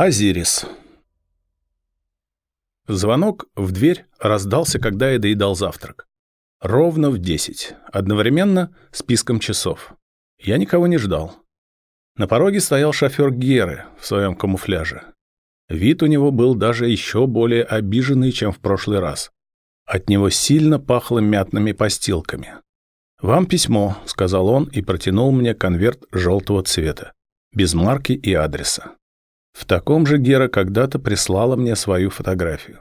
Азирис. Звонок в дверь раздался, когда я доедал завтрак. Ровно в десять, одновременно списком часов. Я никого не ждал. На пороге стоял шофер Геры в своем камуфляже. Вид у него был даже еще более обиженный, чем в прошлый раз. От него сильно пахло мятными постилками. «Вам письмо», — сказал он и протянул мне конверт желтого цвета, без марки и адреса. В таком же Гера когда-то прислала мне свою фотографию.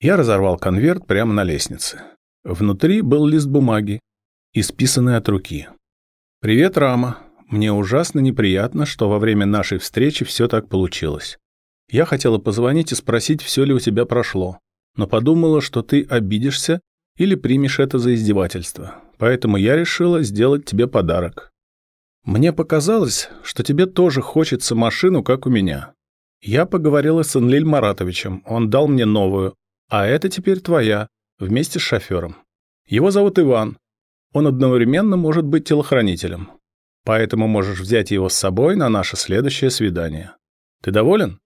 Я разорвал конверт прямо на лестнице. Внутри был лист бумаги, исписанный от руки. «Привет, Рама. Мне ужасно неприятно, что во время нашей встречи все так получилось. Я хотела позвонить и спросить, все ли у тебя прошло, но подумала, что ты обидишься или примешь это за издевательство. Поэтому я решила сделать тебе подарок. Мне показалось, что тебе тоже хочется машину, как у меня. Я поговорила с Энлиль Маратовичем, он дал мне новую, а это теперь твоя, вместе с шофером. Его зовут Иван. Он одновременно может быть телохранителем. Поэтому можешь взять его с собой на наше следующее свидание. Ты доволен?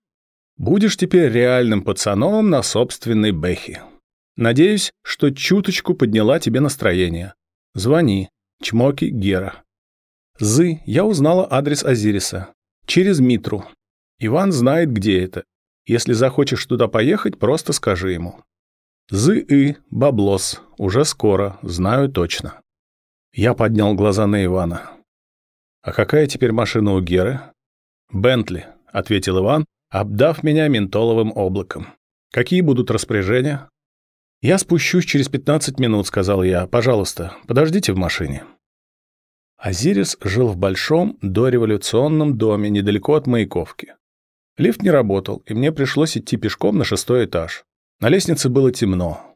Будешь теперь реальным пацаном на собственной бэхе. Надеюсь, что чуточку подняла тебе настроение. Звони. Чмоки Гера. Зы, я узнала адрес Азириса. Через Митру. Иван знает, где это. Если захочешь туда поехать, просто скажи ему. Зы-и, баблос, уже скоро, знаю точно. Я поднял глаза на Ивана. «А какая теперь машина у Геры?» «Бентли», — ответил Иван, обдав меня ментоловым облаком. «Какие будут распоряжения?» «Я спущусь через 15 минут», — сказал я. «Пожалуйста, подождите в машине». Азирис жил в большом дореволюционном доме недалеко от Маяковки. Лифт не работал, и мне пришлось идти пешком на шестой этаж. На лестнице было темно.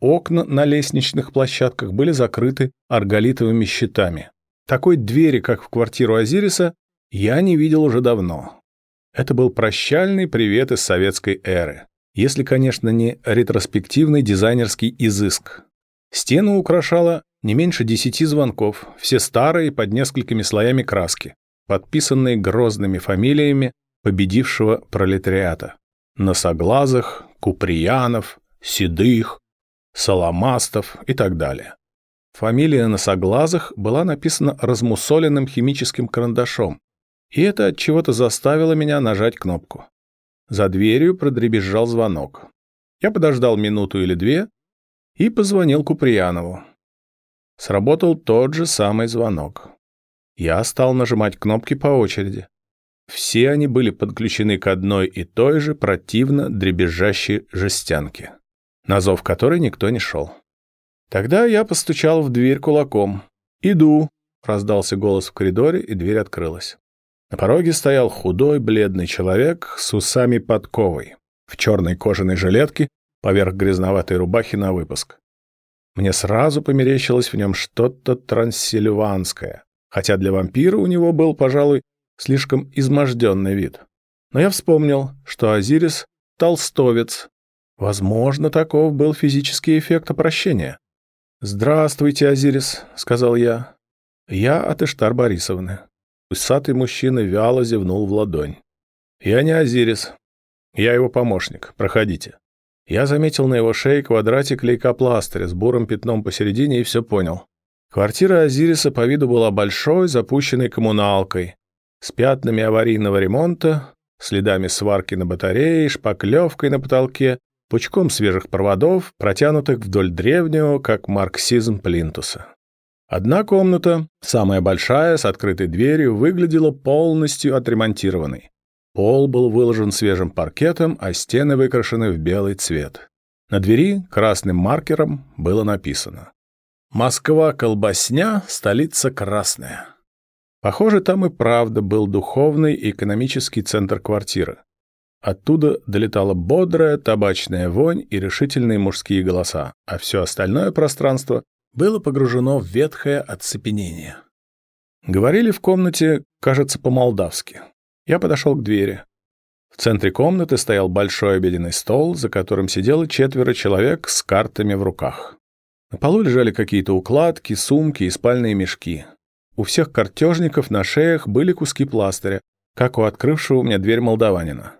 Окна на лестничных площадках были закрыты арголитовыми щитами. Такой двери, как в квартиру Азириса, я не видел уже давно. Это был прощальный привет из советской эры. Если, конечно, не ретроспективный дизайнерский изыск. Стену украшала не меньше десяти звонков, все старые под несколькими слоями краски, подписанные грозными фамилиями победившего пролетариата. Носоглазых, Куприянов, Седых, Соломастов и так далее. Фамилия Носоглазых была написана размусоленным химическим карандашом, и это от чего-то заставило меня нажать кнопку. За дверью продребезжал звонок. Я подождал минуту или две и позвонил Куприянову. Сработал тот же самый звонок. Я стал нажимать кнопки по очереди. Все они были подключены к одной и той же противно дребезжащей жестянке, на зов которой никто не шел. Тогда я постучал в дверь кулаком. «Иду», — раздался голос в коридоре, и дверь открылась. На пороге стоял худой, бледный человек с усами подковой, в черной кожаной жилетке, поверх грязноватой рубахи на выпуск. Мне сразу померещилось в нем что-то трансильванское, хотя для вампира у него был, пожалуй, слишком изможденный вид. Но я вспомнил, что Азирис — толстовец. Возможно, таков был физический эффект опрощения. «Здравствуйте, Азирис», — сказал я. «Я от Иштар Борисовны». Усатый мужчина вяло зевнул в ладонь. «Я не Азирис. Я его помощник. Проходите». Я заметил на его шее квадратик лейкопластыря с бурым пятном посередине и все понял. Квартира Азириса по виду была большой, запущенной коммуналкой, с пятнами аварийного ремонта, следами сварки на батарее, шпаклевкой на потолке, пучком свежих проводов, протянутых вдоль древнего, как марксизм плинтуса. Одна комната, самая большая, с открытой дверью, выглядела полностью отремонтированной. Пол был выложен свежим паркетом, а стены выкрашены в белый цвет. На двери красным маркером было написано «Москва колбасня, столица красная». Похоже, там и правда был духовный и экономический центр квартиры. Оттуда долетала бодрая табачная вонь и решительные мужские голоса, а все остальное пространство было погружено в ветхое оцепенение. Говорили в комнате, кажется, по-молдавски. Я подошел к двери. В центре комнаты стоял большой обеденный стол, за которым сидело четверо человек с картами в руках. На полу лежали какие-то укладки, сумки и спальные мешки. У всех картежников на шеях были куски пластыря, как у открывшего мне дверь молдаванина.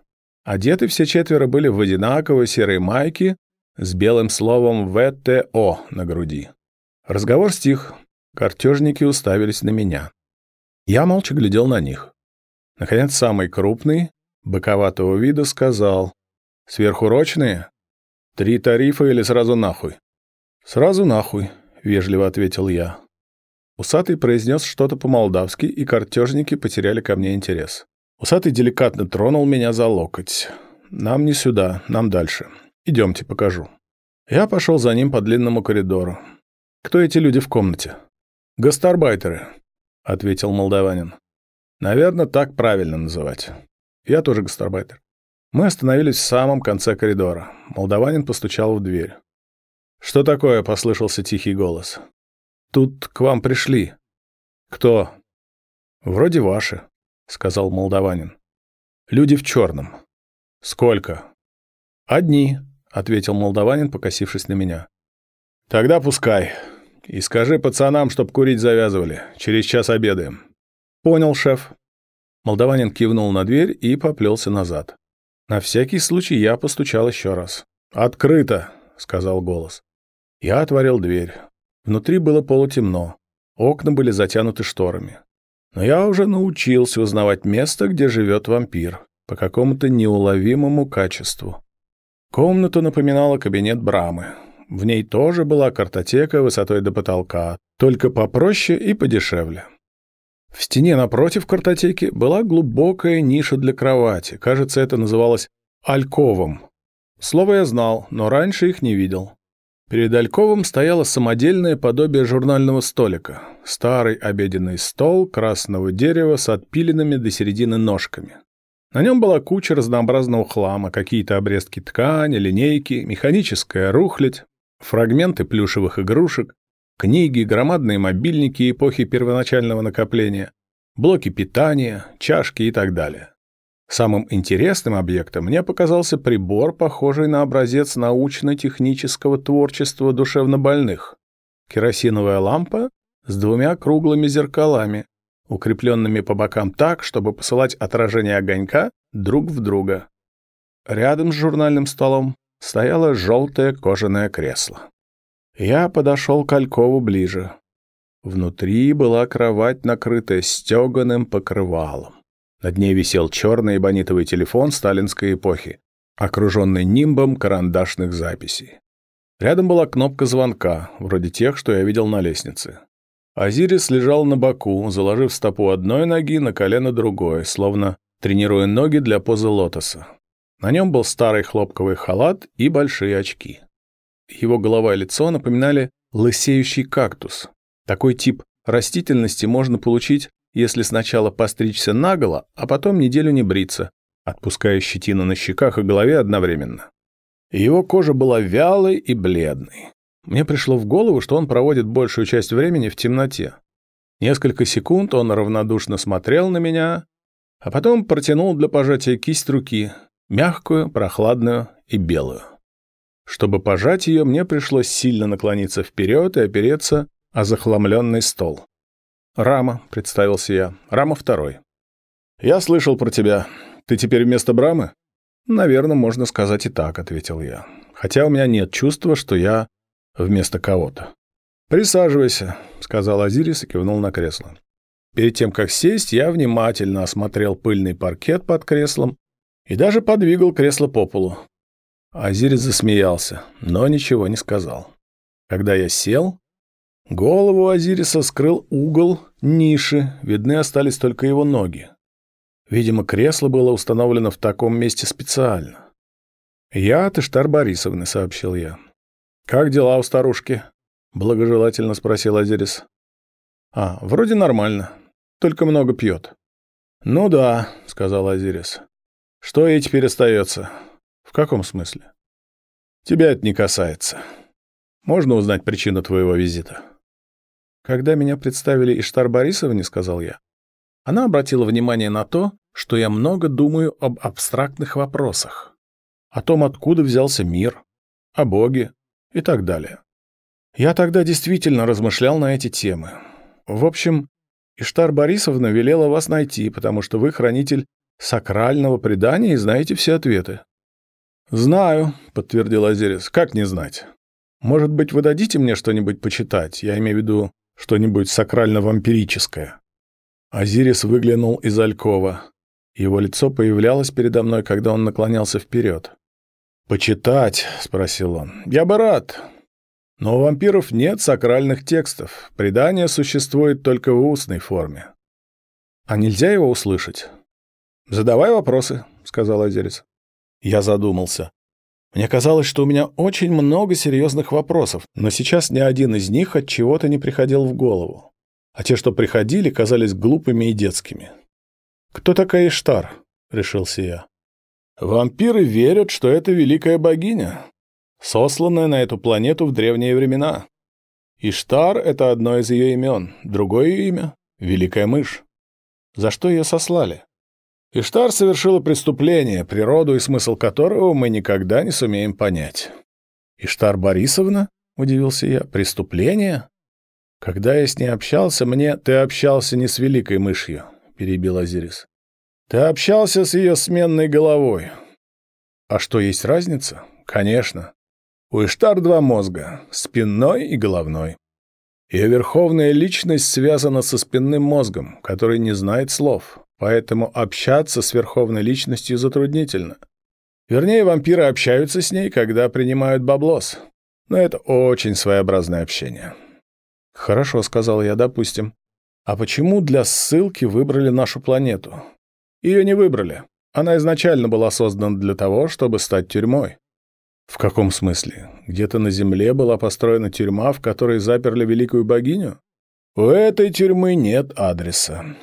Одеты все четверо были в одинаковые серые майки с белым словом «ВТО» на груди. Разговор стих. Картежники уставились на меня. Я молча глядел на них. Наконец, самый крупный, быковатого вида, сказал. «Сверхурочные? Три тарифа или сразу нахуй?» «Сразу нахуй», — вежливо ответил я. Усатый произнес что-то по-молдавски, и картежники потеряли ко мне интерес. Усатый деликатно тронул меня за локоть. «Нам не сюда, нам дальше. Идемте, покажу». Я пошел за ним по длинному коридору. «Кто эти люди в комнате?» «Гастарбайтеры», — ответил молдаванин. «Наверное, так правильно называть. Я тоже гастарбайтер». Мы остановились в самом конце коридора. Молдаванин постучал в дверь. «Что такое?» — послышался тихий голос. «Тут к вам пришли». «Кто?» «Вроде ваши», — сказал молдаванин. «Люди в черном». «Сколько?» «Одни», — ответил молдаванин, покосившись на меня. «Тогда пускай. И скажи пацанам, чтоб курить завязывали. Через час обедаем». «Понял, шеф». Молдаванин кивнул на дверь и поплелся назад. На всякий случай я постучал еще раз. «Открыто!» — сказал голос. Я отворил дверь. Внутри было полутемно. Окна были затянуты шторами. Но я уже научился узнавать место, где живет вампир, по какому-то неуловимому качеству. Комната напоминала кабинет Брамы. В ней тоже была картотека высотой до потолка, только попроще и подешевле. В стене напротив картотеки была глубокая ниша для кровати. Кажется, это называлось «альковом». Слово я знал, но раньше их не видел. Перед Альковым стояло самодельное подобие журнального столика. Старый обеденный стол красного дерева с отпиленными до середины ножками. На нем была куча разнообразного хлама, какие-то обрезки ткани, линейки, механическая рухлядь, фрагменты плюшевых игрушек, книги, громадные мобильники эпохи первоначального накопления, блоки питания, чашки и так далее. Самым интересным объектом мне показался прибор, похожий на образец научно-технического творчества душевнобольных. Керосиновая лампа с двумя круглыми зеркалами, укрепленными по бокам так, чтобы посылать отражение огонька друг в друга. Рядом с журнальным столом стояло желтое кожаное кресло. Я подошел к Алькову ближе. Внутри была кровать, накрытая стеганым покрывалом. Над ней висел черный эбонитовый телефон сталинской эпохи, окруженный нимбом карандашных записей. Рядом была кнопка звонка, вроде тех, что я видел на лестнице. Азирис лежал на боку, заложив стопу одной ноги на колено другой, словно тренируя ноги для позы лотоса. На нем был старый хлопковый халат и большие очки. Его голова и лицо напоминали лысеющий кактус. Такой тип растительности можно получить, если сначала постричься наголо, а потом неделю не бриться, отпуская щетину на щеках и голове одновременно. Его кожа была вялой и бледной. Мне пришло в голову, что он проводит большую часть времени в темноте. Несколько секунд он равнодушно смотрел на меня, а потом протянул для пожатия кисть руки, мягкую, прохладную и белую. Чтобы пожать ее, мне пришлось сильно наклониться вперед и опереться о захламленный стол. «Рама», — представился я, — «Рама второй». «Я слышал про тебя. Ты теперь вместо Брамы?» «Наверное, можно сказать и так», — ответил я. «Хотя у меня нет чувства, что я вместо кого-то. «Присаживайся», — сказал Азирис и кивнул на кресло. Перед тем, как сесть, я внимательно осмотрел пыльный паркет под креслом и даже подвигал кресло по полу. Азирис засмеялся, но ничего не сказал. Когда я сел, голову Азириса скрыл угол ниши, видны остались только его ноги. Видимо, кресло было установлено в таком месте специально. «Я от Иштар Борисовны», — сообщил я. «Как дела у старушки?» — благожелательно спросил Азерис. «А, вроде нормально, только много пьет». «Ну да», — сказал Азирис. «Что ей теперь остается?» «В каком смысле?» «Тебя это не касается. Можно узнать причину твоего визита?» «Когда меня представили Иштар Борисовне, — сказал я, — она обратила внимание на то, что я много думаю об абстрактных вопросах. О том, откуда взялся мир, о Боге, и так далее. Я тогда действительно размышлял на эти темы. В общем, Иштар Борисовна велела вас найти, потому что вы хранитель сакрального предания и знаете все ответы. «Знаю», — подтвердил Азерис. «Как не знать? Может быть, вы дадите мне что-нибудь почитать? Я имею в виду что-нибудь сакрально-вампирическое». Азирис выглянул из алькова. Его лицо появлялось передо мной, когда он наклонялся вперед. «Почитать?» — спросил он. «Я бы рад. Но у вампиров нет сакральных текстов. Предание существует только в устной форме. А нельзя его услышать?» «Задавай вопросы», — сказал Азерис. Я задумался. Мне казалось, что у меня очень много серьезных вопросов, но сейчас ни один из них от чего-то не приходил в голову. А те, что приходили, казались глупыми и детскими. «Кто такая Иштар?» — решился я. «Вампиры верят, что это великая богиня, сосланная на эту планету в древние времена. Иштар — это одно из ее имен, другое имя — Великая Мышь. За что ее сослали? Иштар совершила преступление, природу и смысл которого мы никогда не сумеем понять. «Иштар Борисовна?» — удивился я. «Преступление?» «Когда я с ней общался, мне...» «Ты общался не с великой мышью», — перебил Азирис. «Ты общался с ее сменной головой». «А что, есть разница?» «Конечно. У Иштар два мозга — спинной и головной. Ее верховная личность связана со спинным мозгом, который не знает слов. Поэтому общаться с верховной личностью затруднительно. Вернее, вампиры общаются с ней, когда принимают баблос. Но это очень своеобразное общение. «Хорошо», — сказал я, — «допустим. А почему для ссылки выбрали нашу планету?» «Ее не выбрали. Она изначально была создана для того, чтобы стать тюрьмой». «В каком смысле? Где-то на Земле была построена тюрьма, в которой заперли великую богиню?» «У этой тюрьмы нет адреса.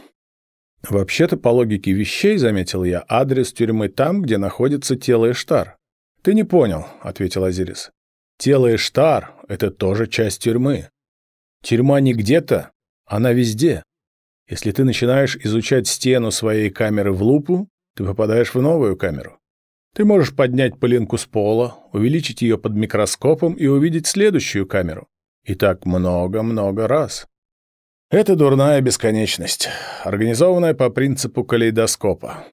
«Вообще-то, по логике вещей, — заметил я, — адрес тюрьмы там, где находится тело Эштар». «Ты не понял», — ответил Азирис. «Тело Эштар — это тоже часть тюрьмы. Тюрьма не где-то, она везде. Если ты начинаешь изучать стену своей камеры в лупу, ты попадаешь в новую камеру. Ты можешь поднять пылинку с пола, увеличить ее под микроскопом и увидеть следующую камеру. И так много-много раз. Это дурная бесконечность, организованная по принципу калейдоскопа.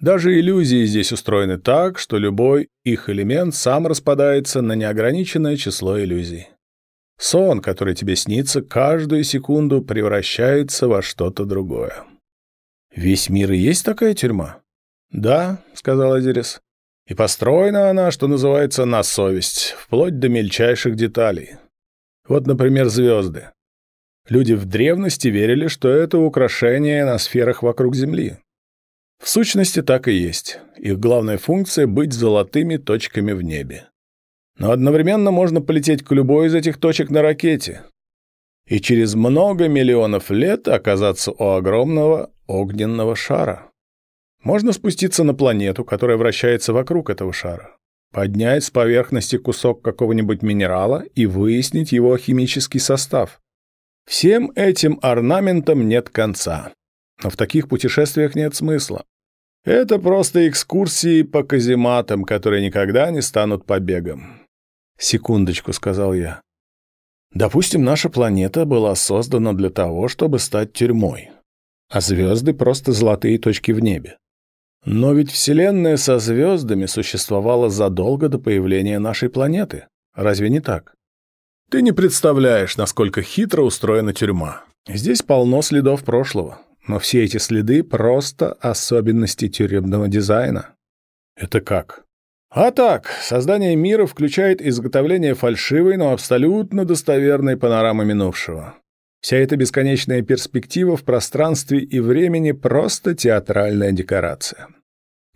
Даже иллюзии здесь устроены так, что любой их элемент сам распадается на неограниченное число иллюзий. Сон, который тебе снится, каждую секунду превращается во что-то другое. «Весь мир и есть такая тюрьма?» «Да», — сказал Азирис. «И построена она, что называется, на совесть, вплоть до мельчайших деталей. Вот, например, звезды. Люди в древности верили, что это украшение на сферах вокруг Земли. В сущности, так и есть. Их главная функция — быть золотыми точками в небе. Но одновременно можно полететь к любой из этих точек на ракете и через много миллионов лет оказаться у огромного огненного шара. Можно спуститься на планету, которая вращается вокруг этого шара, поднять с поверхности кусок какого-нибудь минерала и выяснить его химический состав. Всем этим орнаментам нет конца. Но в таких путешествиях нет смысла. Это просто экскурсии по казематам, которые никогда не станут побегом. «Секундочку», — сказал я. «Допустим, наша планета была создана для того, чтобы стать тюрьмой, а звезды — просто золотые точки в небе. Но ведь Вселенная со звездами существовала задолго до появления нашей планеты. Разве не так? Ты не представляешь, насколько хитро устроена тюрьма. Здесь полно следов прошлого, но все эти следы просто особенности тюремного дизайна. Это как? А так, создание мира включает изготовление фальшивой, но абсолютно достоверной панорамы минувшего. Вся эта бесконечная перспектива в пространстве и времени просто театральная декорация.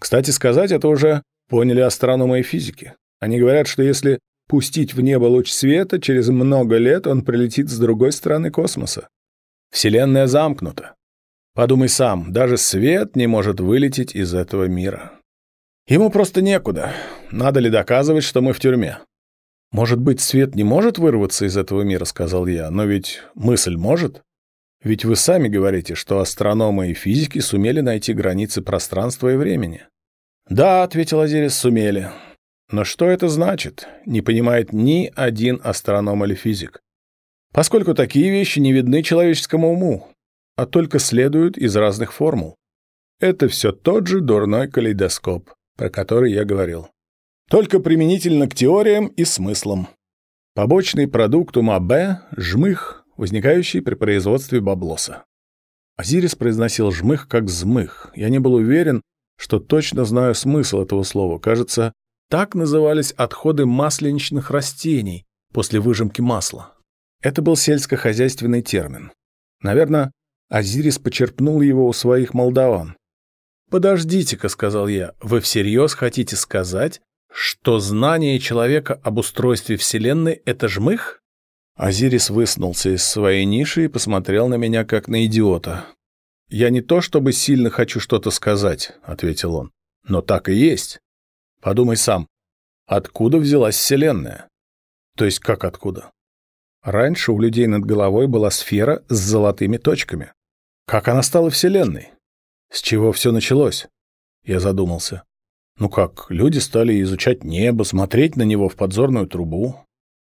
Кстати сказать, это уже поняли астрономы и физики. Они говорят, что если пустить в небо луч света, через много лет он прилетит с другой стороны космоса. Вселенная замкнута. Подумай сам, даже свет не может вылететь из этого мира. Ему просто некуда. Надо ли доказывать, что мы в тюрьме? Может быть, свет не может вырваться из этого мира, сказал я, но ведь мысль может. Ведь вы сами говорите, что астрономы и физики сумели найти границы пространства и времени. Да, ответил Азирис, сумели. Но что это значит, не понимает ни один астроном или физик. Поскольку такие вещи не видны человеческому уму, а только следуют из разных формул. Это все тот же дурной калейдоскоп, про который я говорил. Только применительно к теориям и смыслам. Побочный продукт ума Б – жмых, возникающий при производстве баблоса. Азирис произносил «жмых» как «змых». Я не был уверен, что точно знаю смысл этого слова. Кажется, так назывались отходы масленичных растений после выжимки масла. Это был сельскохозяйственный термин. Наверное, Азирис почерпнул его у своих молдаван. «Подождите-ка», — сказал я, — «вы всерьез хотите сказать, что знание человека об устройстве Вселенной — это жмых?» Азирис высунулся из своей ниши и посмотрел на меня, как на идиота. «Я не то чтобы сильно хочу что-то сказать», — ответил он, — «но так и есть. Подумай сам, откуда взялась Вселенная?» «То есть как откуда?» Раньше у людей над головой была сфера с золотыми точками. Как она стала Вселенной? С чего все началось? Я задумался. Ну как, люди стали изучать небо, смотреть на него в подзорную трубу.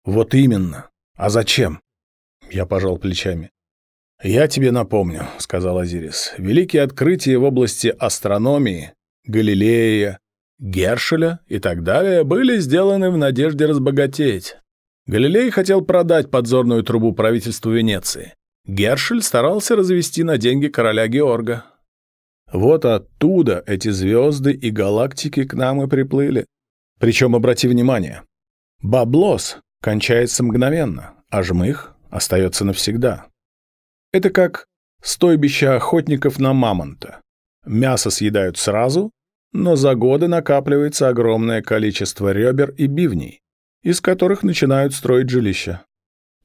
Вот именно. А зачем? Я пожал плечами. «Я тебе напомню», — сказал Азирис, — «великие открытия в области астрономии, Галилея, Гершеля и так далее были сделаны в надежде разбогатеть. Галилей хотел продать подзорную трубу правительству Венеции. Гершель старался развести на деньги короля Георга. Вот оттуда эти звезды и галактики к нам и приплыли. Причем, обрати внимание, баблос кончается мгновенно, а жмых остается навсегда. Это как стойбище охотников на мамонта. Мясо съедают сразу, но за годы накапливается огромное количество ребер и бивней из которых начинают строить жилища.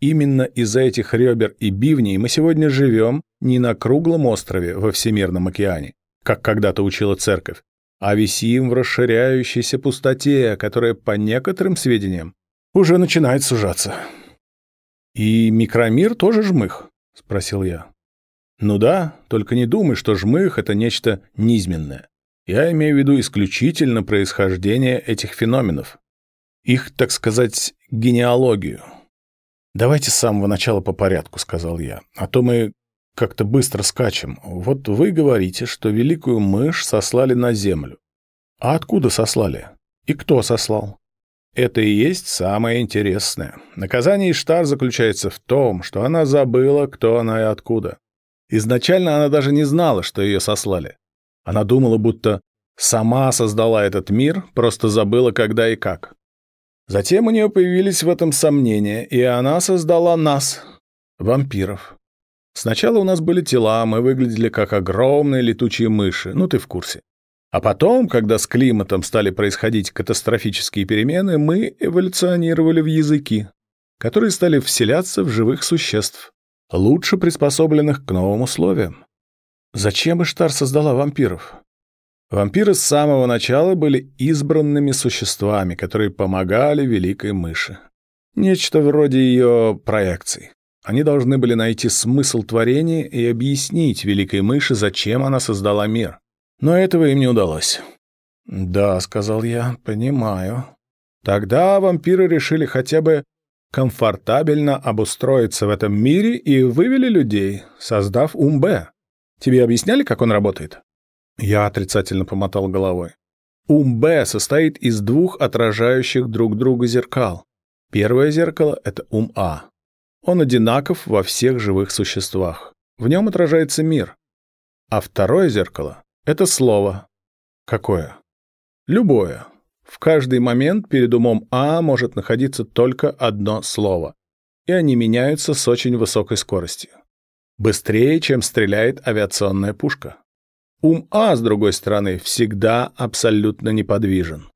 Именно из-за этих ребер и бивней мы сегодня живем не на круглом острове во Всемирном океане, как когда-то учила церковь, а висим в расширяющейся пустоте, которая, по некоторым сведениям, уже начинает сужаться. «И микромир тоже жмых?» — спросил я. «Ну да, только не думай, что жмых — это нечто низменное. Я имею в виду исключительно происхождение этих феноменов, их, так сказать, генеалогию. «Давайте с самого начала по порядку», — сказал я, — «а то мы как-то быстро скачем. Вот вы говорите, что великую мышь сослали на землю. А откуда сослали? И кто сослал? Это и есть самое интересное. Наказание Иштар заключается в том, что она забыла, кто она и откуда. Изначально она даже не знала, что ее сослали. Она думала, будто сама создала этот мир, просто забыла, когда и как. Затем у нее появились в этом сомнения, и она создала нас, вампиров. Сначала у нас были тела, мы выглядели как огромные летучие мыши, ну ты в курсе. А потом, когда с климатом стали происходить катастрофические перемены, мы эволюционировали в языки, которые стали вселяться в живых существ, лучше приспособленных к новым условиям. Зачем Иштар создала вампиров? Вампиры с самого начала были избранными существами, которые помогали великой мыши. Нечто вроде ее проекций. Они должны были найти смысл творения и объяснить великой мыши, зачем она создала мир. Но этого им не удалось. «Да», — сказал я, — «понимаю». Тогда вампиры решили хотя бы комфортабельно обустроиться в этом мире и вывели людей, создав Умбе. Тебе объясняли, как он работает? Я отрицательно помотал головой. Ум Б состоит из двух отражающих друг друга зеркал. Первое зеркало — это ум А. Он одинаков во всех живых существах. В нем отражается мир. А второе зеркало — это слово. Какое? Любое. В каждый момент перед умом А может находиться только одно слово. И они меняются с очень высокой скоростью. Быстрее, чем стреляет авиационная пушка. Ум А, с другой стороны, всегда абсолютно неподвижен.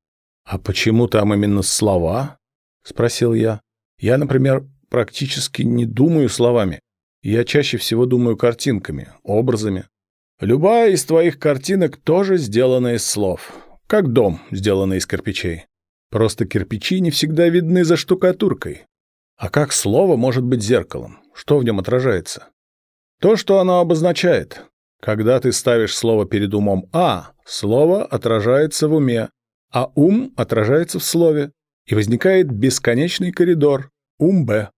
«А почему там именно слова?» — спросил я. «Я, например, практически не думаю словами. Я чаще всего думаю картинками, образами. Любая из твоих картинок тоже сделана из слов, как дом, сделанный из кирпичей. Просто кирпичи не всегда видны за штукатуркой. А как слово может быть зеркалом? Что в нем отражается? То, что оно обозначает. Когда ты ставишь слово перед умом А, слово отражается в уме, а ум отражается в слове, и возникает бесконечный коридор, ум Б.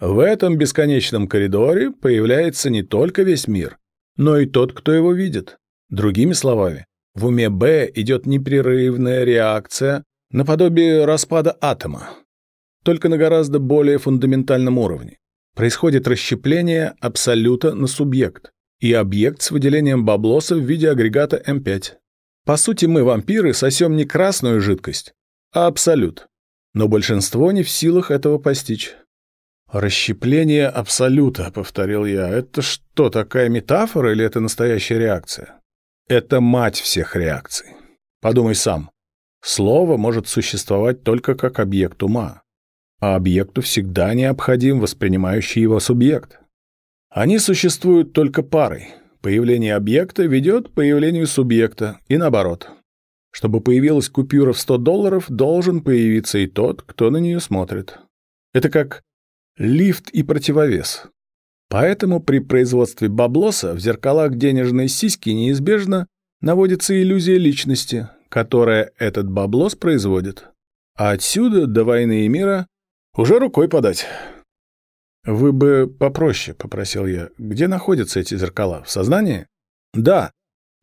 В этом бесконечном коридоре появляется не только весь мир, но и тот, кто его видит. Другими словами, в уме Б идет непрерывная реакция наподобие распада атома, только на гораздо более фундаментальном уровне. Происходит расщепление абсолюта на субъект и объект с выделением баблоса в виде агрегата М5. По сути, мы, вампиры, сосем не красную жидкость, а абсолют. Но большинство не в силах этого постичь. «Расщепление абсолюта», — повторил я. «Это что, такая метафора или это настоящая реакция?» «Это мать всех реакций. Подумай сам. Слово может существовать только как объект ума, а объекту всегда необходим воспринимающий его субъект. Они существуют только парой. Появление объекта ведет к появлению субъекта, и наоборот. Чтобы появилась купюра в 100 долларов, должен появиться и тот, кто на нее смотрит. Это как лифт и противовес. Поэтому при производстве баблоса в зеркалах денежной сиськи неизбежно наводится иллюзия личности, которая этот баблос производит. А отсюда до войны и мира уже рукой подать. «Вы бы попроще», — попросил я. «Где находятся эти зеркала? В сознании?» «Да.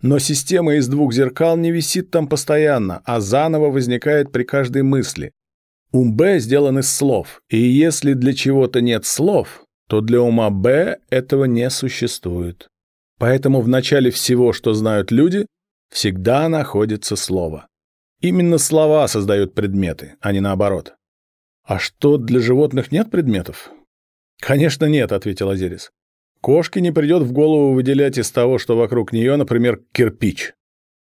Но система из двух зеркал не висит там постоянно, а заново возникает при каждой мысли. Ум Б сделан из слов, и если для чего-то нет слов, то для ума Б этого не существует. Поэтому в начале всего, что знают люди, всегда находится слово. Именно слова создают предметы, а не наоборот. А что, для животных нет предметов? Конечно, нет, ответил Азерис. Кошке не придет в голову выделять из того, что вокруг нее, например, кирпич.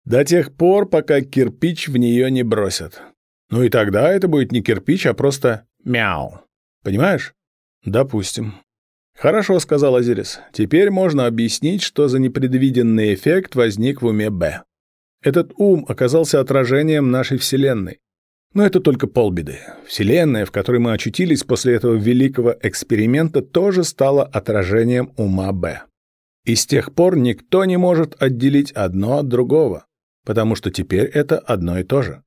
До тех пор, пока кирпич в нее не бросят. Ну и тогда это будет не кирпич, а просто мяу. Понимаешь? Допустим. Хорошо, сказал Азирис. Теперь можно объяснить, что за непредвиденный эффект возник в уме Б. Этот ум оказался отражением нашей Вселенной. Но это только полбеды. Вселенная, в которой мы очутились после этого великого эксперимента, тоже стала отражением ума Б. И с тех пор никто не может отделить одно от другого, потому что теперь это одно и то же.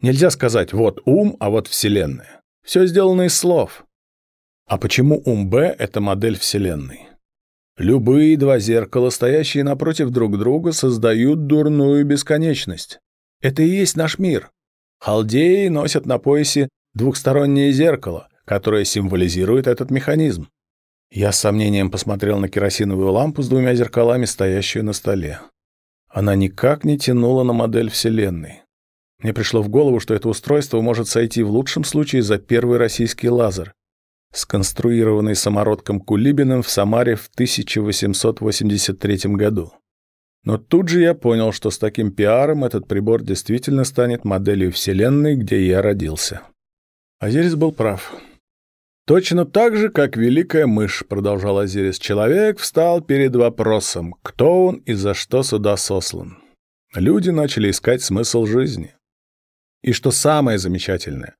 Нельзя сказать «вот ум, а вот Вселенная». Все сделано из слов. А почему ум Б — это модель Вселенной? Любые два зеркала, стоящие напротив друг друга, создают дурную бесконечность. Это и есть наш мир. Халдеи носят на поясе двухстороннее зеркало, которое символизирует этот механизм. Я с сомнением посмотрел на керосиновую лампу с двумя зеркалами, стоящую на столе. Она никак не тянула на модель Вселенной. Мне пришло в голову, что это устройство может сойти в лучшем случае за первый российский лазер, сконструированный самородком Кулибиным в Самаре в 1883 году. Но тут же я понял, что с таким пиаром этот прибор действительно станет моделью Вселенной, где я родился. Азирис был прав. Точно так же, как великая мышь, продолжал Азирис, человек встал перед вопросом, кто он и за что сюда сослан. Люди начали искать смысл жизни. И что самое замечательное,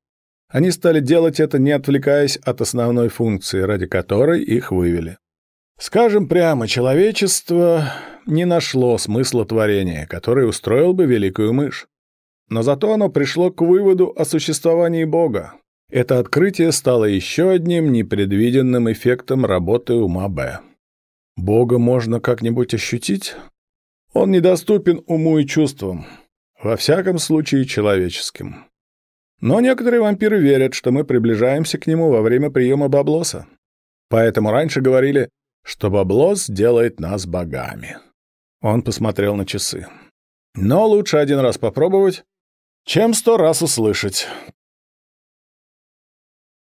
они стали делать это, не отвлекаясь от основной функции, ради которой их вывели. Скажем прямо, человечество не нашло смысла творения, который устроил бы великую мышь. Но зато оно пришло к выводу о существовании Бога. Это открытие стало еще одним непредвиденным эффектом работы ума Б. Бога можно как-нибудь ощутить? Он недоступен уму и чувствам. Во всяком случае, человеческим. Но некоторые вампиры верят, что мы приближаемся к нему во время приема баблоса. Поэтому раньше говорили, что баблос делает нас богами. Он посмотрел на часы. Но лучше один раз попробовать, чем сто раз услышать.